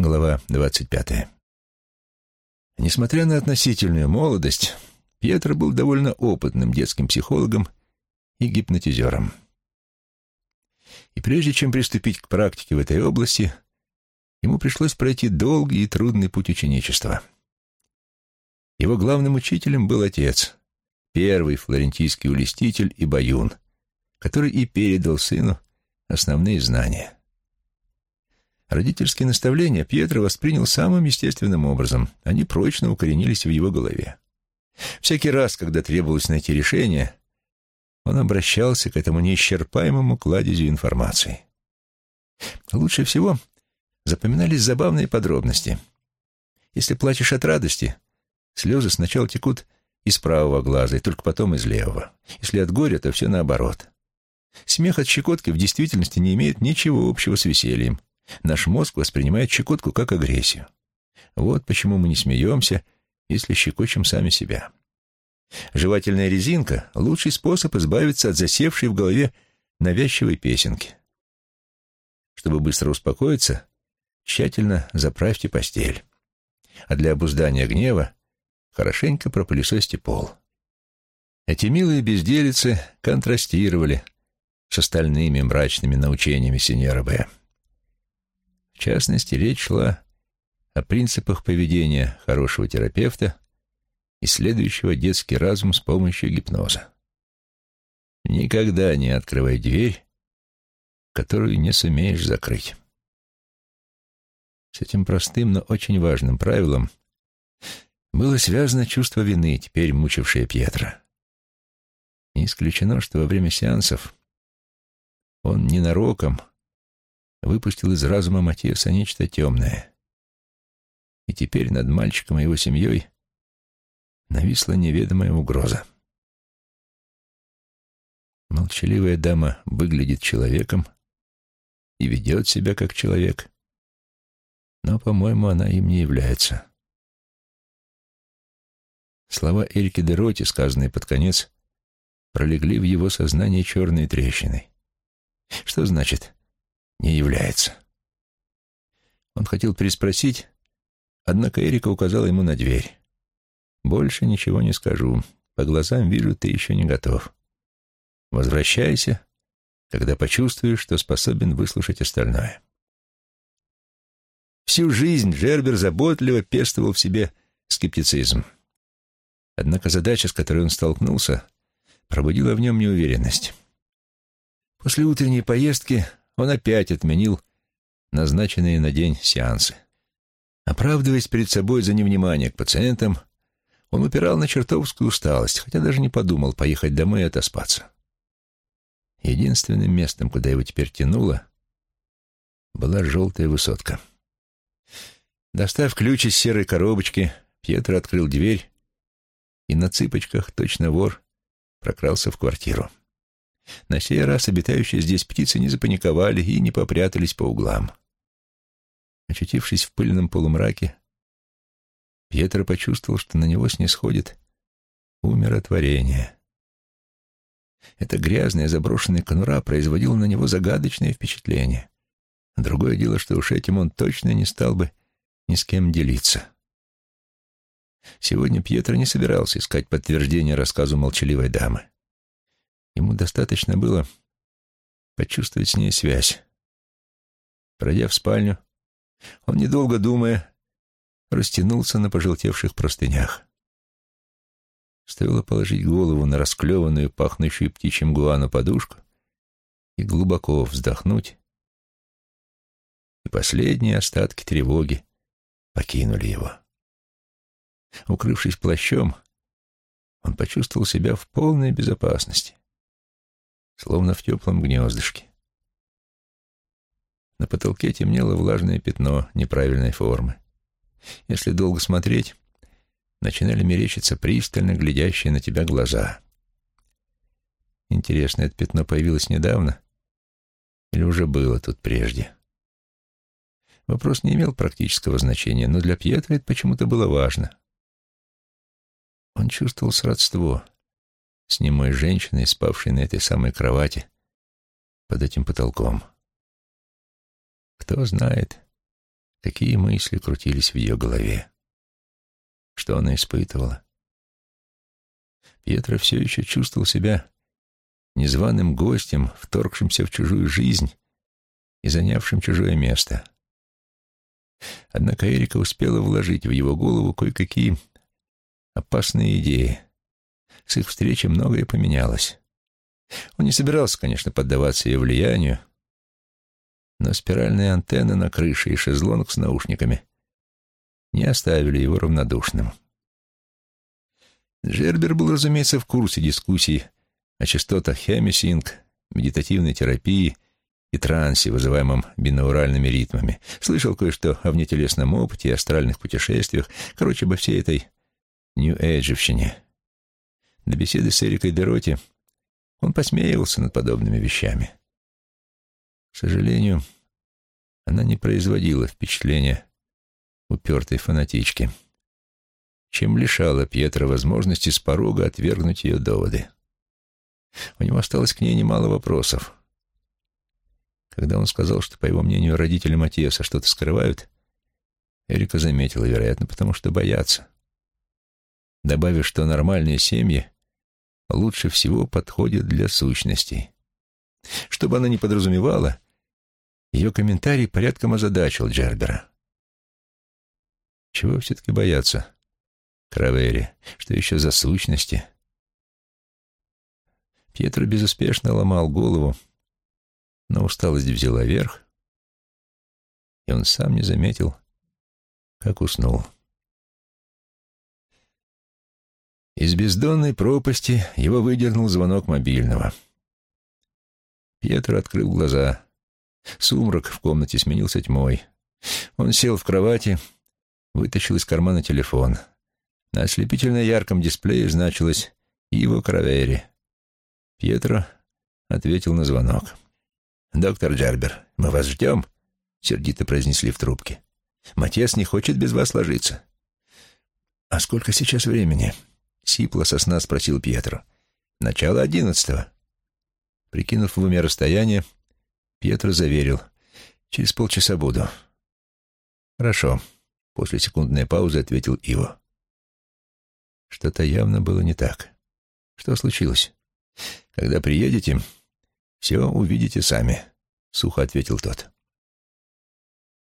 Глава двадцать пятая. Несмотря на относительную молодость, Пьетро был довольно опытным детским психологом и гипнотизером. И прежде чем приступить к практике в этой области, ему пришлось пройти долгий и трудный путь ученичества. Его главным учителем был отец, первый флорентийский улеститель и баюн, который и передал сыну основные знания. Родительские наставления Пьетро воспринял самым естественным образом. Они прочно укоренились в его голове. Всякий раз, когда требовалось найти решение, он обращался к этому неисчерпаемому кладезю информации. Лучше всего запоминались забавные подробности. Если плачешь от радости, слезы сначала текут из правого глаза и только потом из левого. Если от горя, то все наоборот. Смех от щекотки в действительности не имеет ничего общего с весельем. Наш мозг воспринимает щекотку как агрессию. Вот почему мы не смеемся, если щекочем сами себя. Жевательная резинка — лучший способ избавиться от засевшей в голове навязчивой песенки. Чтобы быстро успокоиться, тщательно заправьте постель. А для обуздания гнева хорошенько пропылесосьте пол. Эти милые безделицы контрастировали с остальными мрачными научениями сеньора Б. В частности, речь шла о принципах поведения хорошего терапевта, исследующего детский разум с помощью гипноза. Никогда не открывай дверь, которую не сумеешь закрыть. С этим простым, но очень важным правилом было связано чувство вины, теперь мучившее Пьетро. Не исключено, что во время сеансов он ненароком выпустил из разума Матиаса нечто темное. И теперь над мальчиком и его семьей нависла неведомая угроза. Молчаливая дама выглядит человеком и ведет себя как человек, но, по-моему, она им не является. Слова Эрики Дероти, сказанные под конец, пролегли в его сознании черной трещиной. Что значит не является. Он хотел переспросить, однако Эрика указала ему на дверь. «Больше ничего не скажу. По глазам вижу, ты еще не готов. Возвращайся, когда почувствуешь, что способен выслушать остальное». Всю жизнь Джербер заботливо пестовал в себе скептицизм. Однако задача, с которой он столкнулся, пробудила в нем неуверенность. После утренней поездки он опять отменил назначенные на день сеансы. Оправдываясь перед собой за невнимание к пациентам, он упирал на чертовскую усталость, хотя даже не подумал поехать домой и отоспаться. Единственным местом, куда его теперь тянуло, была желтая высотка. Достав ключ из серой коробочки, Пьетро открыл дверь и на цыпочках, точно вор, прокрался в квартиру. На сей раз обитающие здесь птицы не запаниковали и не попрятались по углам. Очутившись в пыльном полумраке, Пьетро почувствовал, что на него снисходит умиротворение. Эта грязная заброшенная конура производила на него загадочное впечатление. Другое дело, что уж этим он точно не стал бы ни с кем делиться. Сегодня Пьетро не собирался искать подтверждение рассказу молчаливой дамы. Ему достаточно было почувствовать с ней связь. Пройдя в спальню, он, недолго думая, растянулся на пожелтевших простынях. Стоило положить голову на расклеванную, пахнущую птичьим гуану подушку и глубоко вздохнуть, и последние остатки тревоги покинули его. Укрывшись плащом, он почувствовал себя в полной безопасности словно в теплом гнездышке. На потолке темнело влажное пятно неправильной формы. Если долго смотреть, начинали мерещиться пристально глядящие на тебя глаза. Интересно, это пятно появилось недавно или уже было тут прежде? Вопрос не имел практического значения, но для Пьетро это почему-то было важно. Он чувствовал сродство — с немой женщиной, спавшей на этой самой кровати под этим потолком. Кто знает, Какие мысли крутились в ее голове? Что она испытывала? Пьетро все еще чувствовал себя незваным гостем, вторгшимся в чужую жизнь и занявшим чужое место. Однако Эрика успела вложить в его голову кое-какие опасные идеи. С их встречи многое поменялось. Он не собирался, конечно, поддаваться ее влиянию, но спиральная антенна на крыше и шезлонг с наушниками не оставили его равнодушным. Джербер был, разумеется, в курсе дискуссий о частотах хемисинг, медитативной терапии и трансе, вызываемом бинауральными ритмами. Слышал кое-что о внетелесном опыте и астральных путешествиях, короче, обо всей этой нью-эйджевщине. До беседы с Эрикой Дероти он посмеивался над подобными вещами. К сожалению, она не производила впечатления упертой фанатички, чем лишала Пьетра возможности с порога отвергнуть ее доводы. У него осталось к ней немало вопросов. Когда он сказал, что, по его мнению, родители Матиаса что-то скрывают, Эрика заметила, вероятно, потому что боятся. Добавив, что нормальные семьи лучше всего подходят для сущностей. Что бы она ни подразумевала, ее комментарий порядком озадачил Джербера. Чего все-таки бояться? Кравери, что еще за сущности? Пьетро безуспешно ломал голову, но усталость взяла верх, и он сам не заметил, как уснул. Из бездонной пропасти его выдернул звонок мобильного. Пьетро открыл глаза. Сумрак в комнате сменился тьмой. Он сел в кровати, вытащил из кармана телефон. На ослепительно ярком дисплее значилось «Иво Кравери». Пьетро ответил на звонок. «Доктор Джарбер, мы вас ждем», — сердито произнесли в трубке. «Матес не хочет без вас ложиться». «А сколько сейчас времени?» — сипло сосна спросил Пьетро. «Начало одиннадцатого». Прикинув в уме расстояние, Пьетро заверил. «Через полчаса буду». «Хорошо», — после секундной паузы ответил Иво. Что-то явно было не так. Что случилось? Когда приедете, все увидите сами, — сухо ответил тот.